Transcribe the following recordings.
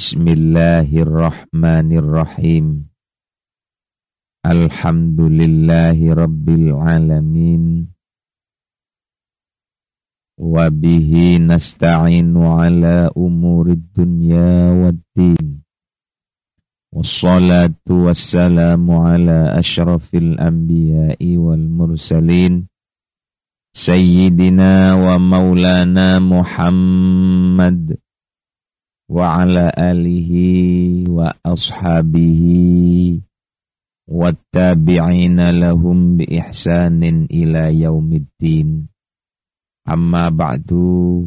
Bismillahirrahmanirrahim. Alhamdulillahi rabbil alamin. Wa nasta'inu ala umurid dunya waddin. Wassalatu wassalamu ala ashrafil anbiya'i wal mursalin. Sayyidina wa maulana Muhammad wa ala alihi wa ashabihi wattabi'ina lahum bi ihsanin ila yaumiddin. Amma ba'du.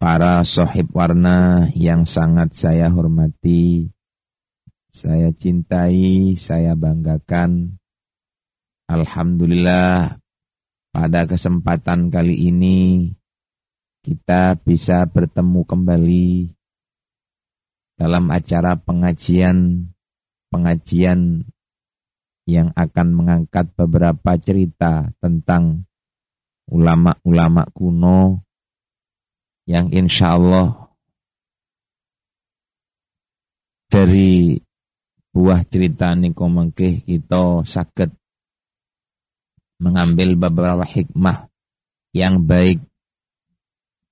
Para sohib warna yang sangat saya hormati saya cintai saya banggakan. Alhamdulillah pada kesempatan kali ini kita bisa bertemu kembali dalam acara pengajian pengajian yang akan mengangkat beberapa cerita tentang ulama-ulama kuno yang insya Allah dari buah cerita niko mengkeh kita sakit mengambil beberapa hikmah yang baik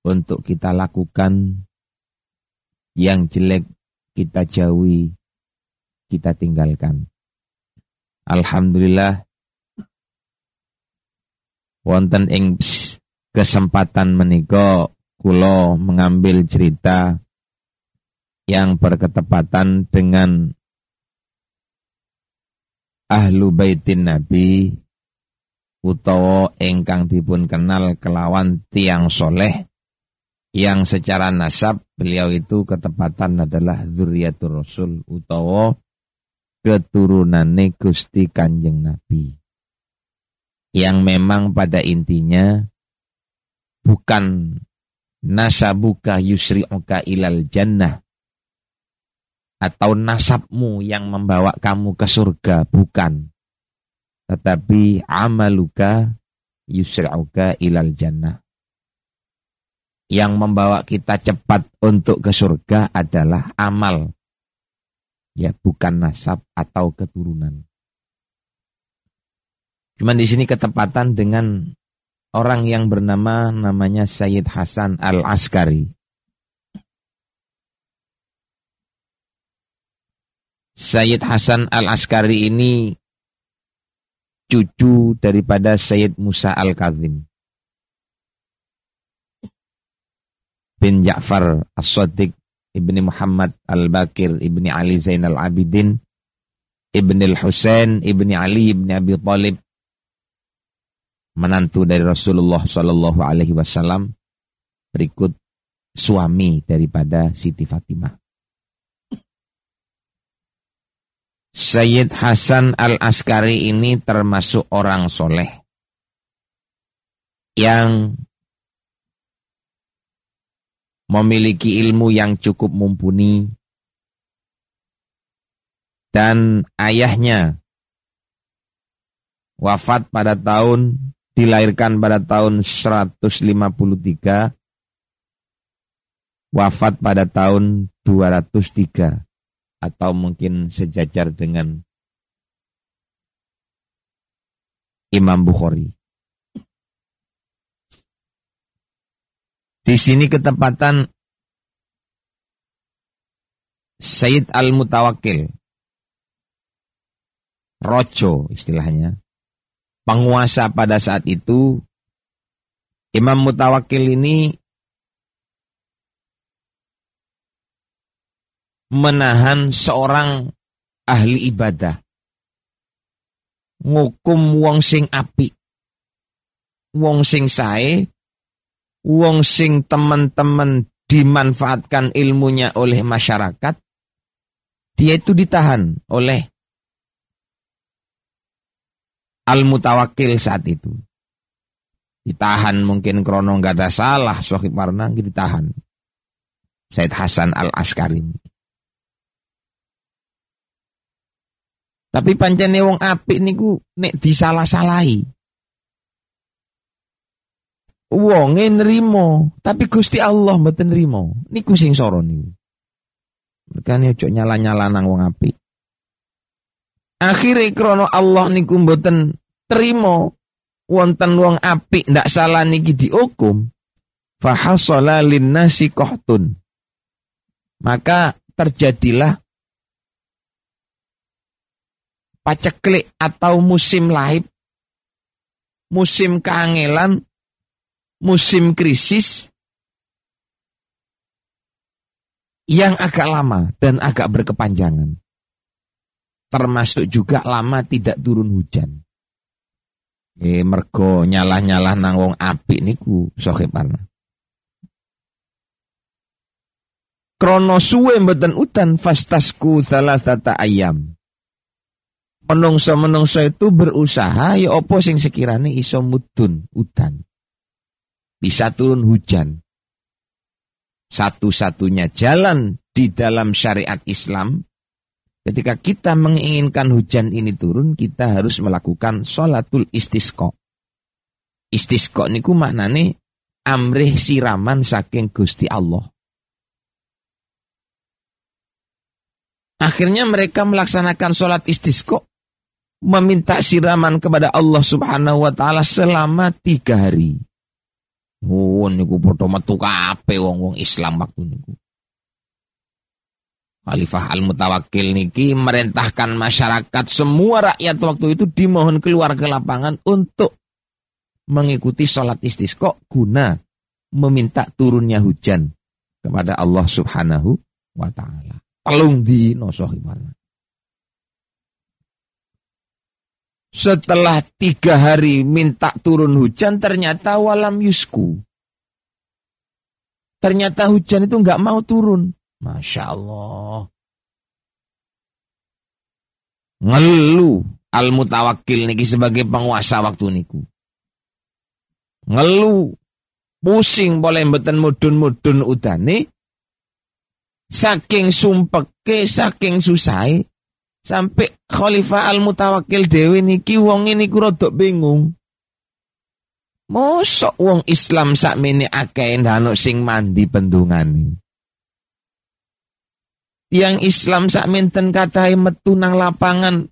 untuk kita lakukan yang jelek kita jauhi, kita tinggalkan. Alhamdulillah wonten ing kesempatan menika kula mengambil cerita yang berketepatan dengan ahlu baitin nabi utawa ingkang dipun kenal kelawan tiang soleh yang secara nasab beliau itu ketepatan adalah zuriatul rasul utawa keturunan Gusti Kanjeng Nabi. Yang memang pada intinya bukan nasabuka yusri'uka ilal jannah atau nasabmu yang membawa kamu ke surga bukan tetapi amaluka yusri'uka ilal jannah yang membawa kita cepat untuk ke surga adalah amal. Ya, bukan nasab atau keturunan. Cuman di sini ketepatan dengan orang yang bernama namanya Sayyid Hasan Al-Askari. Sayyid Hasan Al-Askari ini cucu daripada Sayyid Musa Al-Kazim. Bin Ja'far As-Sadiq ibni Muhammad Al-Bakir ibni Ali Zainal Abidin ibni Al-Husain ibni Ali ibni Abi Talib menantu dari Rasulullah Shallallahu Alaihi Wasallam berikut suami daripada Siti Fatimah. Sayyid Hasan Al-Askari ini termasuk orang soleh yang memiliki ilmu yang cukup mumpuni, dan ayahnya wafat pada tahun dilahirkan pada tahun 153 wafat pada tahun 203 atau mungkin sejajar dengan Imam Bukhari. Di sini ketepatan Sayyid Al-Mutawakil. Rojo istilahnya. Penguasa pada saat itu. Imam Mutawakil ini menahan seorang ahli ibadah. Ngukum wong sing api. Wong sing sae wong sing teman-teman dimanfaatkan ilmunya oleh masyarakat, dia itu ditahan oleh al-mutawakil saat itu. Ditahan mungkin krono nggak ada salah, Sohib Warna ditahan. Said Hasan al-Askari Tapi pancene wong apik niku nek disalah-salahi wonge nrimo, tapi Gusti Allah mboten nrimo. Niku sing soro niku. Merkane ojo nyala-nyala nang wong apik. Akhire krono Allah niku mboten trimo wonten wong apik ndak salah niki dihukum. Fahasala linnasi kohtun. Maka terjadilah paceklik atau musim laib, musim keangelan, musim krisis yang agak lama dan agak berkepanjangan. Termasuk juga lama tidak turun hujan. Eh mergo nyalah-nyalah nang wong apik niku sohepan. Krono suwe mboten udan fastasku tata ayam menungso-menungso itu berusaha ya opo sing sekirane iso mudun udan. Bisa turun hujan. Satu-satunya jalan di dalam syariat Islam ketika kita menginginkan hujan ini turun kita harus melakukan sholatul istisqo. Istisqo niku maknane amrih siraman saking Gusti Allah. Akhirnya mereka melaksanakan sholat istisqo meminta siraman kepada Allah Subhanahu wa taala selama tiga hari. Oh, niku padha metu kabeh wong-wong Islam waktu niku. Khalifah Al-Mutawakkil niki merintahkan masyarakat semua rakyat waktu itu dimohon keluar ke lapangan untuk mengikuti sholat istisqa guna meminta turunnya hujan kepada Allah Subhanahu wa taala. Telung di nosohimana. Setelah tiga hari minta turun hujan, ternyata walam yusku. Ternyata hujan itu nggak mau turun. Masya Allah. Ngelu al-mutawakil niki sebagai penguasa waktu niku. Ngelu. Pusing boleh beten mudun-mudun udane. Saking sumpeke, saking susai. Sampai Khalifah Al-Mutawakil Dewi niki wong ini rada bingung. Mosok wong Islam sak mini akeh ndano sing mandi pendungane. Yang Islam sak minten katai metu nang lapangan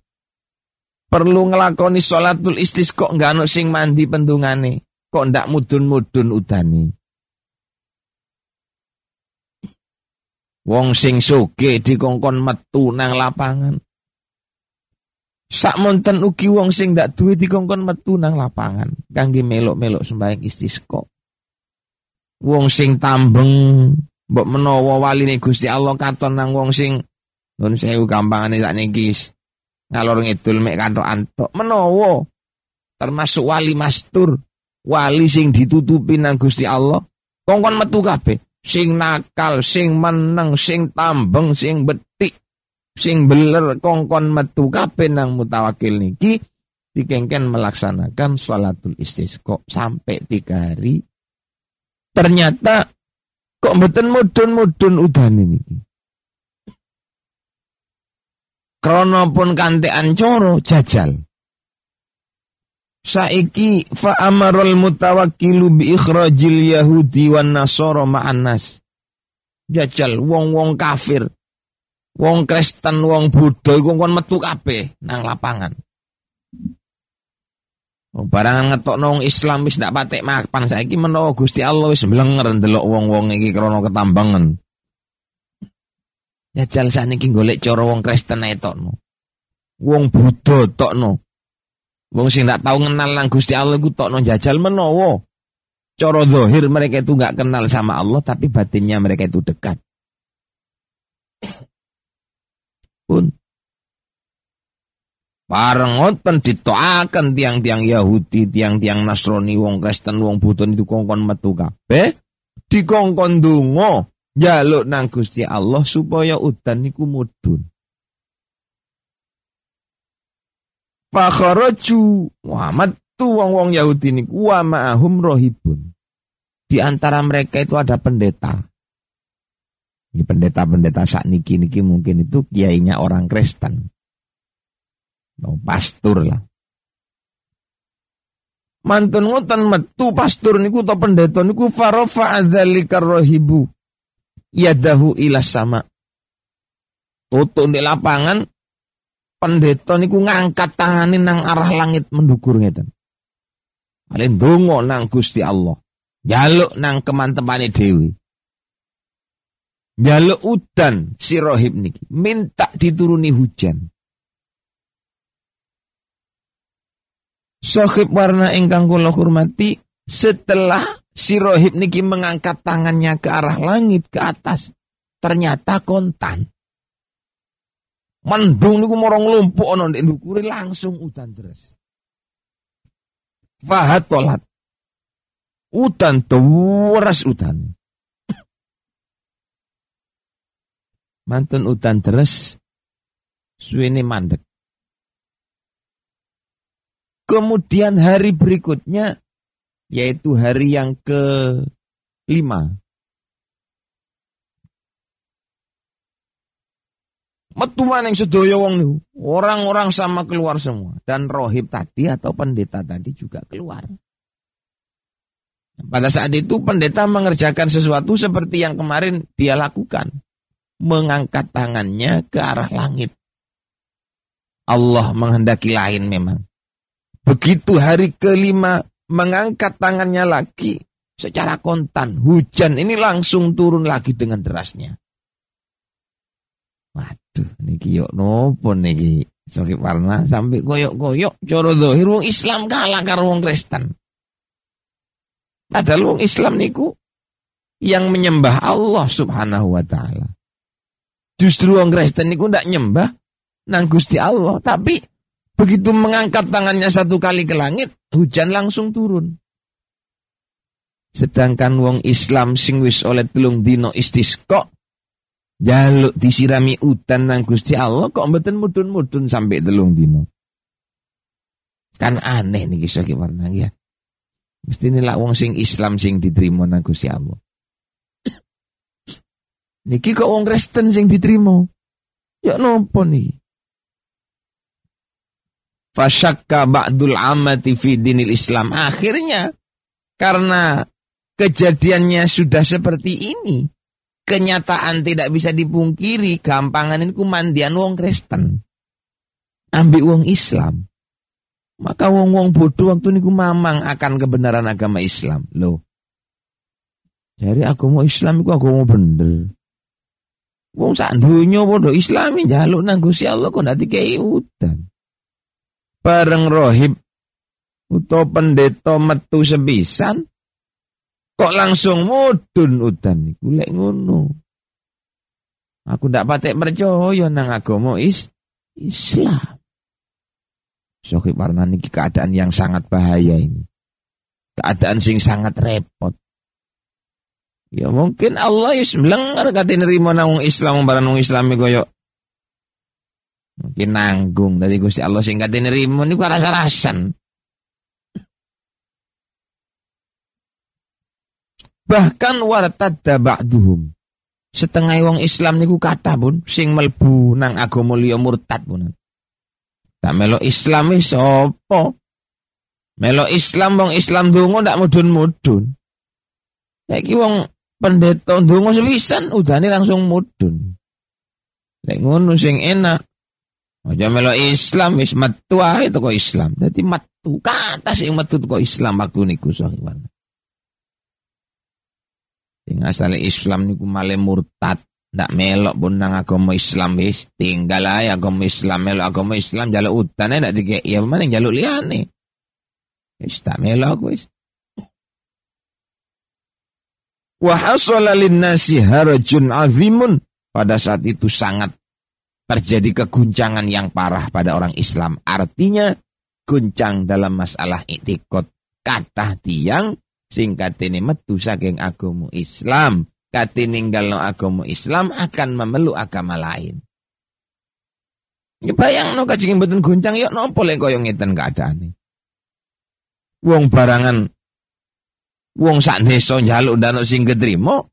perlu ngelakoni sholatul istisqa nggak ono sing mandi pendungane. Kok ndak mudun-mudun udani. Wong sing soge dikongkon metu nang lapangan. Sak monten ugi wong sing ndak duwe dikongkon metu nang lapangan kangge melok-melok sembahyang istisqa. Wong sing tambeng mbok menawa waline Gusti Allah katon nang wong sing nun sewu gampangane sakniki ngalor ngidul mek kantok antok menawa termasuk wali mastur wali sing ditutupi nang Gusti Allah kongkon metu kabeh sing nakal sing meneng sing tambeng sing betik sing beler kongkon metu kabeh nang mutawakil niki dikengken melaksanakan sholatul istisqa sampai tiga hari. Ternyata kok mboten mudun-mudun udan ini krono pun kante ancoro jajal. Saiki fa amarul mutawakkilu bi ikhrajil yahudi wan nasara ma'an nas. Jajal wong-wong kafir Wong Kristen, wong Buddha iku kon metu kabeh nang lapangan. Wong barangan ngetok nong Islam wis ndak patek mapan saiki menawa Gusti Allah wis mlenger ndelok wong-wong iki krana ketambangan. Jajal saniki golek cara wong Kristen ae tokno. Wong Buddha tokno. Wong sing ndak tau kenal nang Gusti Allah iku tokno jajal menawa cara zahir mereka itu nggak kenal sama Allah tapi batinnya mereka itu dekat pun Bareng ngoten ditoakan tiang-tiang Yahudi, tiang-tiang Nasrani, wong Kristen, wong Buddha itu kongkon metu kabeh, dikongkon donga jaluk nang Gusti Allah supaya udan niku mudun. Fakharaju Muhammad tu wong-wong Yahudi niku wa ma'ahum rohibun. Di antara mereka itu ada pendeta. Pendeta-pendeta saat niki mungkin itu kiainya orang Kristen. Oh, pastor lah. Mantun ngoten metu pastur niku to pendeta niku farofa adzalika rohibu yadahu ila sama. Tutuk di lapangan pendeta niku ngangkat tangane nang arah langit mendukur ngeten. Ale ndonga nang Gusti Allah. Jaluk nang kemantepane dewi. Jaluk udan si rohib niki. Minta dituruni hujan. Sohib warna ingkang kula hormati setelah si rohib niki mengangkat tangannya ke arah langit ke atas ternyata kontan. Mendung niku morong lumpuk ono ndek langsung udan terus fahat tolat. Udan tuweras udan mantun udan terus suwene mandek Kemudian hari berikutnya, yaitu hari yang ke-lima. Metuan yang sedoyo wong. Orang-orang sama keluar semua. Dan rohib tadi atau pendeta tadi juga keluar. Pada saat itu pendeta mengerjakan sesuatu seperti yang kemarin dia lakukan. Mengangkat tangannya ke arah langit. Allah menghendaki lain memang. Begitu hari kelima mengangkat tangannya lagi secara kontan. Hujan ini langsung turun lagi dengan derasnya. Waduh, niki yuk nopo niki. Soki warna sampai koyok-koyok coro dohir wong Islam kalah karo wong Kristen. Padahal wong Islam niku yang menyembah Allah Subhanahu wa taala. Justru wong Kristen niku ndak nyembah nang Gusti Allah, tapi Begitu mengangkat tangannya satu kali ke langit, hujan langsung turun. Sedangkan wong Islam sing wis oleh telung dino istisqa jaluk disirami udan nang Gusti Allah kok mboten mudun-mudun sampai telung dino. Kan aneh nih kisah warna ya. Mesti nilai wong sing Islam sing diterima nang Gusti Allah. Niki kok wong Kristen sing diterima. Ya nopo nih? Fasyakka ba'dul amati fi dinil Islam. Akhirnya karena kejadiannya sudah seperti ini, kenyataan tidak bisa dipungkiri, gampangan ini kumandian wong Kristen. Ambil wong Islam. Maka wong-wong bodoh waktu ini mamang akan kebenaran agama Islam. Loh. Jadi agama Islam itu agama bener. Wong sak donya padha Islami jaluk nang Gusti Allah kok ndak dikei udan bareng rohib utawa pendeta metu sepisan kok langsung mudun udan iku lek ngono aku ndak patek percaya nang agama is Islam Sohib warna niki keadaan yang sangat bahaya ini. Keadaan sing sangat repot. Ya mungkin Allah yus melenggar kata nerima nang Islam barang nang Islam koyo Mungkin nanggung dari Gusti Allah sehingga nerimo niku rasa-rasan. Bahkan wartadda ba'duhum. Setengah wong Islam niku kata pun sing melbu nang agama liya murtad pun. Tak melo Islam wis apa? Melo Islam wong Islam donga ndak mudun-mudun. Saiki wong pendeta donga sepisan udane langsung mudun. Lek ngono sing enak Aja melo Islam wis metu ae teko Islam. Dadi metu kata sing metu teko Islam waktu niku sahiwan. Sing asale Islam niku male murtad, ndak melok pun nang agama Islam wis tinggal ae agama Islam melok agama Islam jaluk utane ndak dikek ya maning jaluk liyane. Wis tak melok wis. Lin-nasi harajun azimun. Pada saat itu sangat terjadi keguncangan yang parah pada orang Islam. Artinya guncang dalam masalah itikot. Kata tiang singkat ini metu saking agama Islam. Kati ninggal no agama Islam akan memeluk agama lain. Ya bayang no kajingin betul guncang yuk no boleh koyong ngeten keadaan. Wong barangan wong sak desa njaluk danuk sing ketrimo.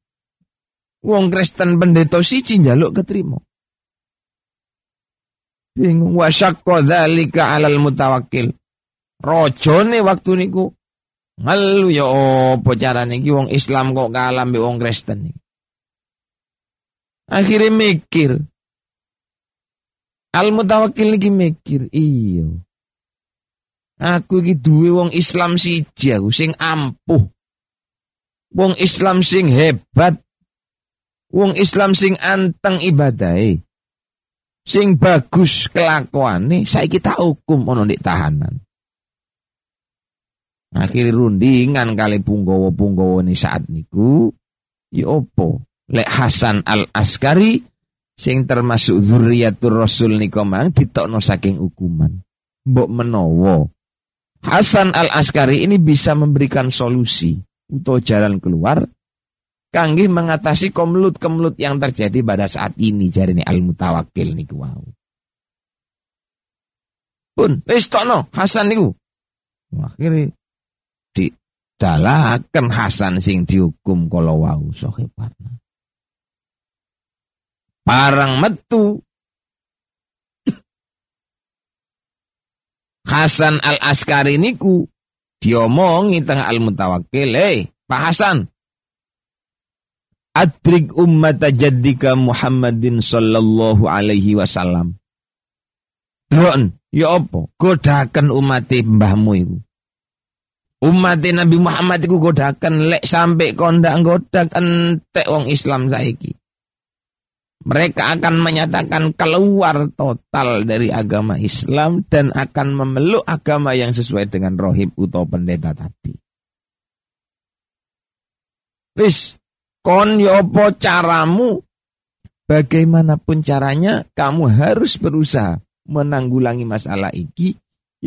Wong Kristen pendeta siji njaluk ketrimo. Bingung wasyakko dzalika alal mutawakil. Rojone waktu niku Ngelu ya apa carane wong Islam kok kalah mbek wong Kristen iki. Akhirnya mikir. Al mutawakkil iki mikir, iya. Aku iki duwe wong Islam siji aku sing ampuh. Wong Islam sing hebat. Wong Islam sing anteng ibadahe. Sing bagus kelakuane saiki tak hukum ono ndek tahanan. Akhirnya rundingan kali punggawa-punggawa ini saat niku. Ya opo? Lek Hasan al-Askari sing termasuk zuriatur Rasul niku mang ditokno saking hukuman. Mbok menowo. Hasan al-Askari ini bisa memberikan solusi atau jalan keluar kangge mengatasi kemlut-kemlut yang terjadi pada saat ini jari ini al-mutawakil niku wow. Pun wis tokno Hasan niku. Akhirnya dalaken Hasan sing dihukum kalau wau sohe parna. Parang metu Hasan al-Askari niku diomongi tengah al-mutawakkil, "Hei, Pak Hasan, adrik ummat jaddika Muhammadin sallallahu alaihi wasallam." Ron, ya apa? Godakan umat mbahmu iku umat Nabi Muhammad iku godakan lek sampai kondak godak entek wong Islam saiki. Mereka akan menyatakan keluar total dari agama Islam dan akan memeluk agama yang sesuai dengan rohib atau pendeta tadi. Wis, kon yopo caramu? Bagaimanapun caranya, kamu harus berusaha menanggulangi masalah iki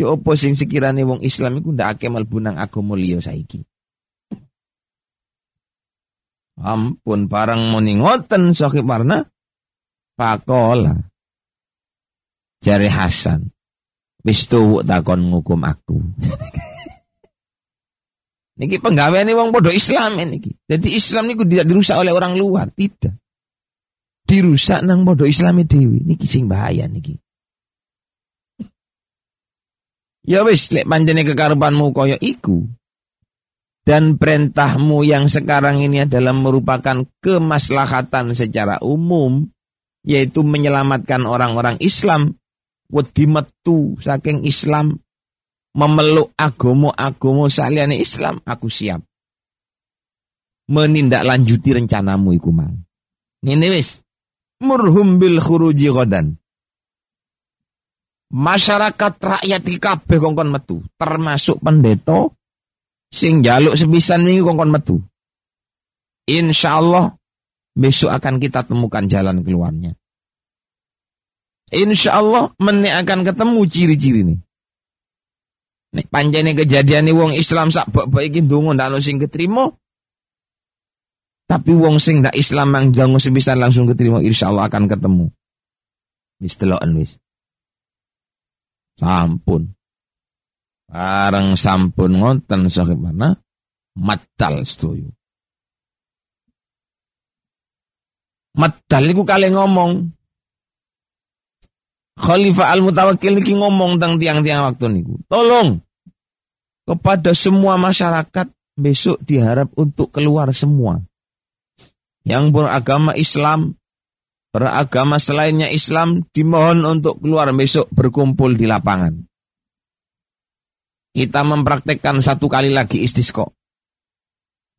apa sing sekirane wong Islam iku ndak akeh mlebu nang agama liya saiki. Ampun parang muni ngoten Sohib Warna. Pakola. Jari Hasan. Wis tuwuk takon ngukum aku. niki penggaweane wong padha Islam niki. Jadi Islam niku tidak dirusak oleh orang luar, tidak. Dirusak nang padha Islami dewi. Niki sing bahaya niki. Ya wis lek panjene kekarepanmu kaya iku. Dan perintahmu yang sekarang ini adalah merupakan kemaslahatan secara umum yaitu menyelamatkan orang-orang Islam wedi metu saking Islam memeluk agomo-agomo saliyane Islam aku siap. Menindaklanjuti rencanamu iku mang. Ngene wis. Murhum bil khuruji ghadan. Masyarakat rakyat di kabeh kongkon metu, termasuk pendeta sing jaluk sebisan minggu kongkon metu. Insya Allah besok akan kita temukan jalan keluarnya. Insya Allah meni akan ketemu ciri-ciri nih. Panjane kejadian nih wong Islam sak baik iki ndonga ndak sing ketrima. Tapi wong sing ndak Islam yang jangan sebisan langsung keterima insya Allah akan ketemu. Wis deloken wis. Sampun. Bareng sampun ngonten sakit mana? Matal setuju. Matal niku kali ngomong. Khalifah Al-Mutawakkil niki ngomong tentang tiang-tiang waktu niku. Tolong kepada semua masyarakat besok diharap untuk keluar semua. Yang beragama Islam beragama selainnya Islam dimohon untuk keluar besok berkumpul di lapangan. Kita mempraktekkan satu kali lagi istisqo.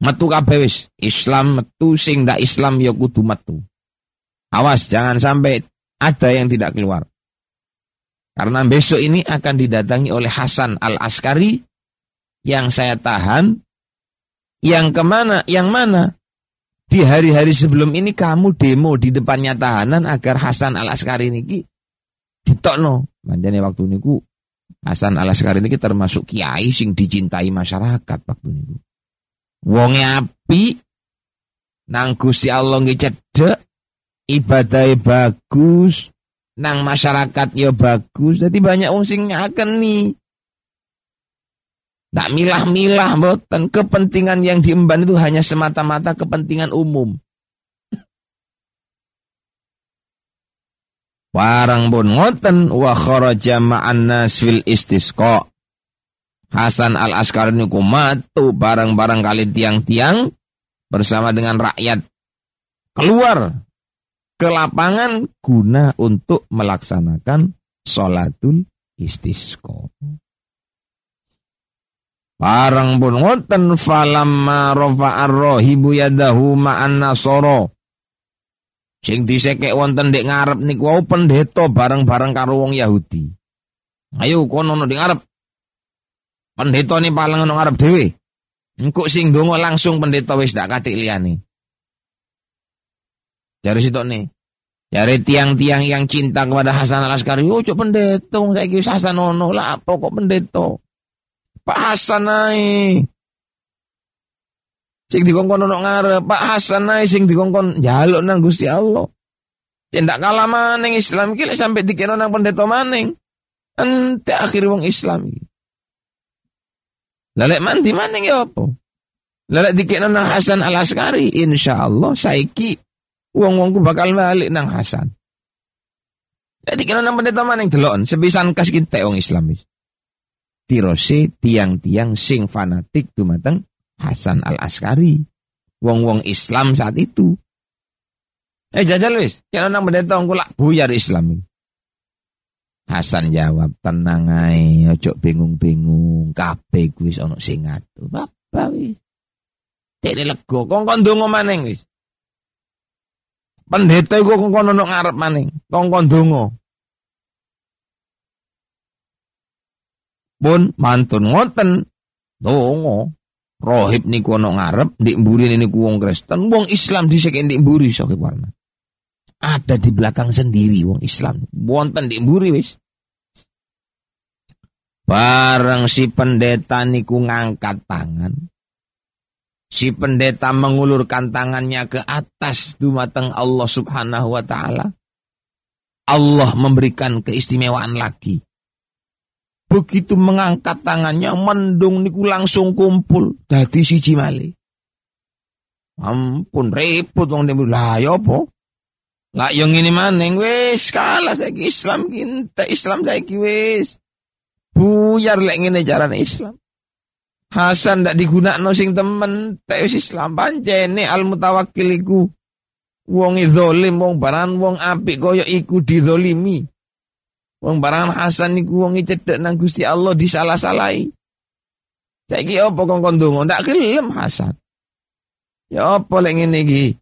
Metu kabeh Islam metu sing ndak Islam ya kudu metu. Awas jangan sampai ada yang tidak keluar. Karena besok ini akan didatangi oleh Hasan Al-Askari yang saya tahan. Yang ke mana? Yang mana? Di hari-hari sebelum ini kamu demo di depannya tahanan agar Hasan Al Askari niki ditokno. Manjane waktu niku Hasan Al Askari niki termasuk kiai sing dicintai masyarakat waktu niku. Wong api nang Gusti Allah nggih cedek, ibadahnya bagus, nang masyarakat ya bagus. Jadi banyak wong sing nyaken nih. Tak milah-milah boten kepentingan yang diemban itu hanya semata-mata kepentingan umum. Warang pun ngoten wa kharaja ma'an nas fil istisqa. Hasan al Askar niku matu barang-barang kali tiang-tiang bersama dengan rakyat keluar ke lapangan guna untuk melaksanakan sholatul istisqa. Parang pun ngoten falamma rafa'ar rahibu yadahu ma'an nasara. Sing disekek wonten dek ngarep niku wau pendeta bareng-bareng karo wong Yahudi. Ayo kono no di ngarep. Pendeta ni paling ono ngarep dhewe. Engko sing langsung pendeta wis dak katik liyane. Sitok nih. Jare tiang-tiang yang cinta kepada Hasan al-Askari, "Oh, cok pendeta, saiki wis Hasan ono lah, apa kok pendeta?" Pak Hasan nae. Sing dikongkon ono ngarep, Pak Hasan nae sing dikongkon njaluk nang Gusti Allah. Tidak kalah maning Islam iki sampai dikira nang pendeta maning. Ente akhir wong Islam. Lalek mandi maning ya apa? Lalek dikira nang Hasan Al Askari, insyaallah saiki wong-wongku bakal balik nang Hasan. Jadi kira nang pendeta maning delon, sebisan kas kita wong Islam iki tirose tiang-tiang sing fanatik dumateng Hasan Al Askari. Wong-wong Islam saat itu. Eh jajal wis, kira nang pendeta lak buyar Islam. Hasan jawab, tenang ae, ojo bingung-bingung, kabeh kuwi ana sing ngatur. Bapak wis. Dene lego, kongkon donga maning wis. Pendeta iku kongkon ono ngarep maning, kongkon donga. pun mantun ngoten dongo rohib niku ono ngarep ndik mburi niku wong Kristen wong Islam dhisik ndik mburi sok warna ada di belakang sendiri wong Islam wonten ndik mburi wis bareng si pendeta niku ngangkat tangan si pendeta mengulurkan tangannya ke atas dumateng Allah Subhanahu wa taala Allah memberikan keistimewaan lagi Begitu mengangkat tangannya, mendung niku langsung kumpul. Dadi siji malih. Ampun repot wong demi lah ya apa? Lah yang ini maning wis kalah saiki Islam kita Islam saiki wis. Buyar lek ngene jaran Islam. Hasan ndak digunakno sing temen tek wis Islam pancene al mutawakkil iku wong zalim wong baran wong apik kaya iku dizalimi. Wong barang Hasan niku wong cedek nang Gusti Allah disalah-salahi. Saiki apa kongkon donga ndak gelem Hasan. Ya apa lek ngene iki?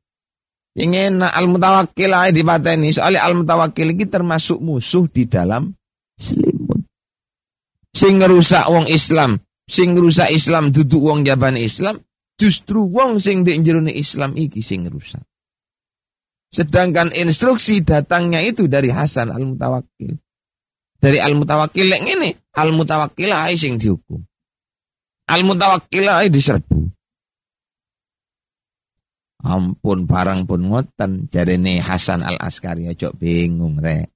Ingin al mutawakkil ae dipateni. Soalnya al mutawakkil iki termasuk musuh di dalam selimut. Sing ngerusak wong Islam, sing ngerusak Islam duduk wong jaban Islam, justru wong sing di Islam iki sing ngerusak. Sedangkan instruksi datangnya itu dari Hasan al Mutawakkil dari al mutawakkil lek ngene al mutawakkil ae sing dihukum al mutawakkil ae diserbu ampun barang pun ngoten jarene Hasan al Askari ojo bingung rek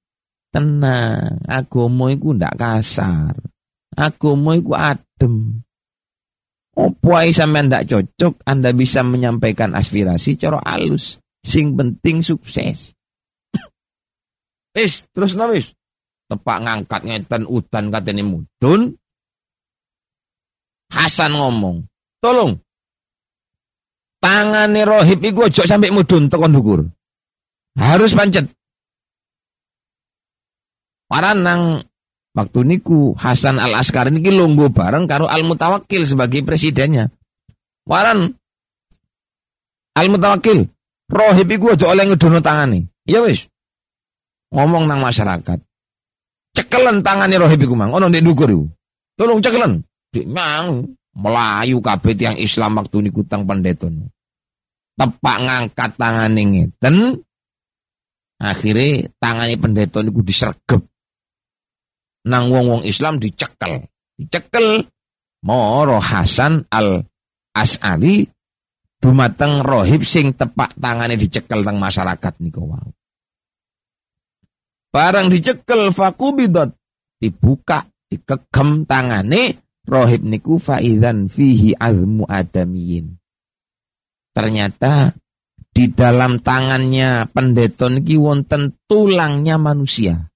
tenang agama iku ndak kasar agama iku adem Opo ae sampean ndak cocok, Anda bisa menyampaikan aspirasi cara alus. Sing penting sukses. Wis, terus wis tepak ngangkat ngeten udan katene mudun. Hasan ngomong, tolong tangane rohib iku ojo sampai mudun tekan dukur. Harus pancet. Para nang waktu niku Hasan Al Askar niki longgo bareng karo Al Mutawakil sebagai presidennya. Waran Al Mutawakil, rohib iku ojo oleh ngedono tangane. Iya wis. Ngomong nang masyarakat cekelen tangane rohib iku mang ono ndek dhukur iku tolong cekelen dik mang melayu kabeh tiang Islam waktu niku tang pendeta tepak ngangkat tangane ngeten akhirnya tangane pendeta niku disergep nang wong-wong Islam dicekel dicekel moro Hasan al As'ari dumateng rohib sing tepak tangane dicekel tang masyarakat niku wow. Barang dicekel fakubidot. Dibuka, dikegem tangane. Rohib niku faizan fihi azmu adamiyin. Ternyata di dalam tangannya pendeta niki wonten tulangnya manusia.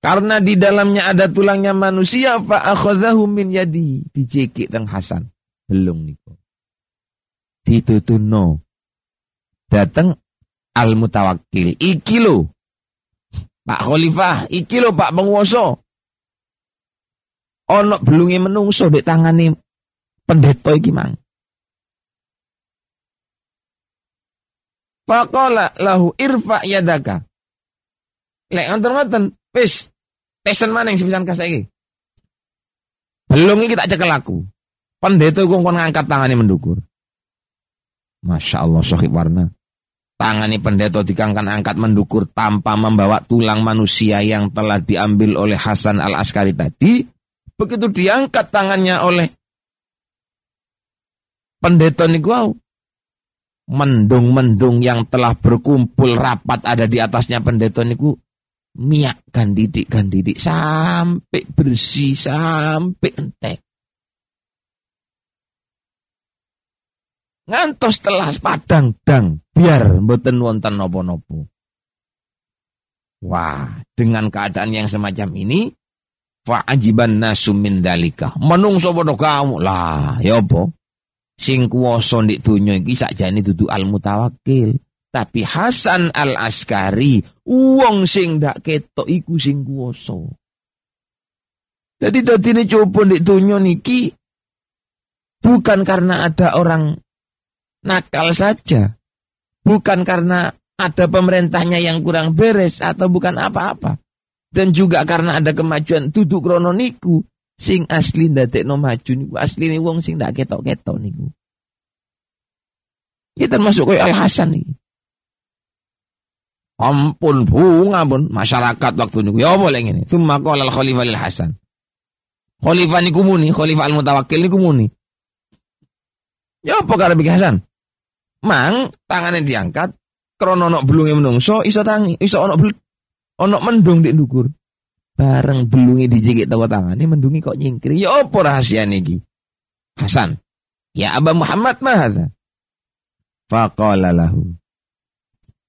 Karena di dalamnya ada tulangnya manusia fa akhadhahu min yadi dicekik dan Hasan. Belum niku. Ditutuno. Datang al mutawakkil. Iki lo. Pak Khalifah, iki lo Pak penguasa. Ono belungi menungso di tangani pendeta iki mang. Faqala lahu irfa yadaka. Lek ngoten-ngoten, wis tesen maning sepisan kas saiki. Belum iki tak cekel aku. Pendeta kok kon ngangkat tangane mendukur. Masya Allah sohib warna. Tangani pendeta dikangkan angkat mendukur tanpa membawa tulang manusia yang telah diambil oleh Hasan al-Askari tadi. Begitu diangkat tangannya oleh pendeta niku mendung-mendung yang telah berkumpul rapat ada di atasnya pendeta niku miak didik didik sampai bersih sampai entek. Ngantos telah padang dang biar mboten wonten nopo-nopo. Wah, dengan keadaan yang semacam ini fa'ajiban nasum min dalika. Menungso padha kamu. Lah, ya apa? Sing kuwasa ndik donya iki sakjane dudu al mutawakkil. Tapi Hasan al Askari, uang sing dak ketok iku sing kuwasa. Jadi ini coba di dunia niki bukan karena ada orang nakal saja, bukan karena ada pemerintahnya yang kurang beres atau bukan apa-apa, dan juga karena ada kemajuan duduk krononiku sing asli no maju niku asli nih wong sing dak ketok-ketok niku. Kita termasuk kayak Al Hasan nih. Ampun bunga pun masyarakat waktu niku ya boleh ini. Tsumma qala al khalifah lil Hasan. Khalifah niku muni, khalifah al mutawakkil niku muni. Ya apa karo Hasan? Mang tangannya diangkat krono ono belunge menungso iso tangi, iso ono ono mendung di dukur. Bareng belunge dijigit tawa tangane mendungi kok nyingkir. Ya apa rahasia niki? Hasan. Ya Aba Muhammad mahadha. Faqala lahu.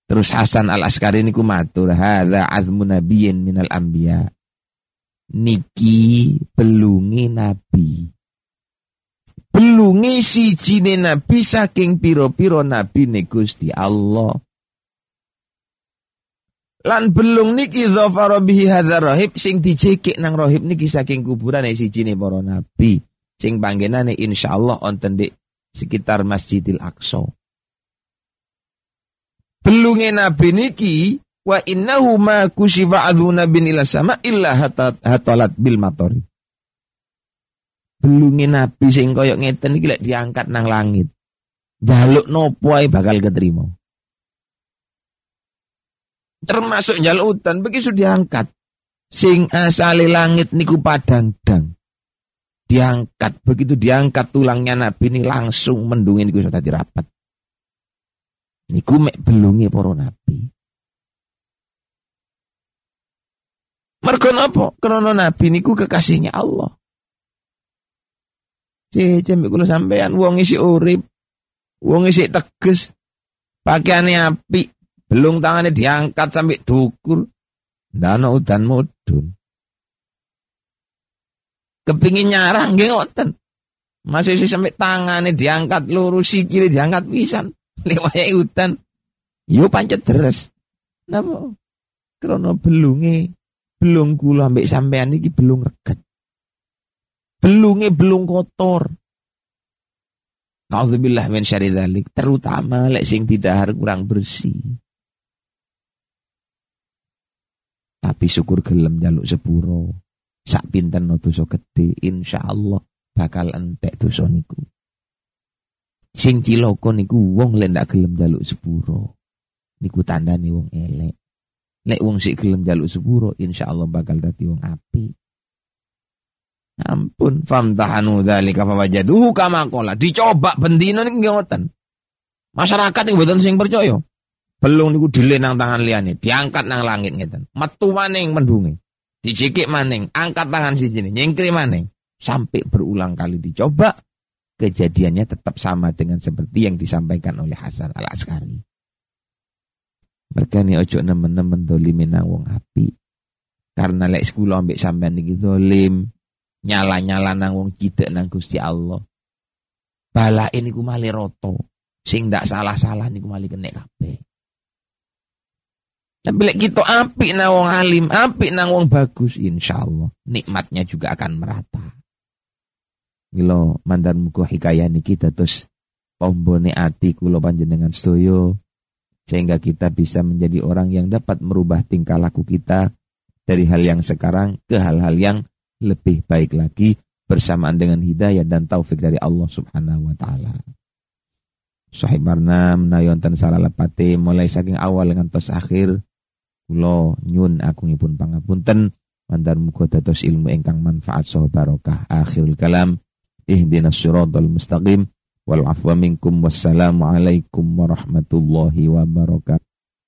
Terus Hasan al-Askari ini matur, hadza azmu nabiyyin minal anbiya. Niki belungi nabi. Belungi si jine nabi saking piro-piro nabi ne Gusti Allah. Lan belung niki dhafara bihi hadza rahib sing dicekik nang rahib niki saking kuburan si jine para nabi. Sing panggenane insyaallah wonten di sekitar Masjidil Aqsa belunge nabi niki wa innahu ma kusifa adzuna bin ila sama illa hatalat bil matori. Belunge nabi sing koyok ngeten iki lek diangkat nang langit. Jaluk nopo bakal keterima. Termasuk jaluk hutan begitu diangkat. Sing asale langit niku padang dang. Diangkat begitu diangkat tulangnya nabi ini langsung mendungin niku sudah dirapat. Niku mek belungi para nabi. Mergo napa? Krana nabi niku kekasihnya Allah. Cece kula sampean wong isi urip, wong isi teges, pakaiane api, belung tangannya diangkat sampai dukur, dana udan mudun. Kepingin nyarah nggih. Masih sampai tangannya diangkat lurus sikile diangkat pisan. Lewaya hutan. Yo pancet deres. Napa? Krono belunge belung kula ambek sampean iki belung reget. Belunge belung kotor. Nauzubillah min dzalik, terutama lek sing didahar kurang bersih. Tapi syukur gelem jaluk sepuro. Sak pinten no dosa gede, insyaallah bakal entek dosa niku. Sing ciloko niku wong lek ndak gelem jaluk sepuro. Niku tandane wong elek. Lek wong sik gelem jaluk sepuro, insyaallah bakal dadi wong apik. Ampun, famtahanu dzalika fawajaduhu kama qala. Dicoba bendino niku ngoten. Masyarakat yang mboten sing percaya. Belum niku dile nang tangan liyane, diangkat nang langit ngeten. Metu maning mendunge. Dicikik maning, angkat tangan siji nyingkri maning. Sampai berulang kali dicoba, kejadiannya tetap sama dengan seperti yang disampaikan oleh Hasan al Askari. Mereka ini ojo nemen-nemen dolimi wong api. Karena lek sekolah ambek sampean iki zalim, nyala-nyala nang wong cidek nang Gusti Allah. Bala ini ku mali roto. Sing ndak salah-salah niku mali kena kabeh. Lek kita apik nang wong alim, apik nang wong bagus, insyaallah nikmatnya juga akan merata. Milo mandar muka hikayah niki terus tombone ati kula panjenengan sedoyo sehingga kita bisa menjadi orang yang dapat merubah tingkah laku kita dari hal yang sekarang ke hal-hal yang lebih baik lagi bersamaan dengan hidayah dan taufik dari Allah Subhanahu wa taala. Sahib Barnam nayonten salah lepate mulai saking awal dengan tos akhir kula nyun agungipun pangapunten. Mandar muga dados ilmu ingkang manfaat saha barokah. Akhirul kalam. Ihdinas siratal mustaqim. Wal afwa minkum. Wassalamu alaikum warahmatullahi wabarakatuh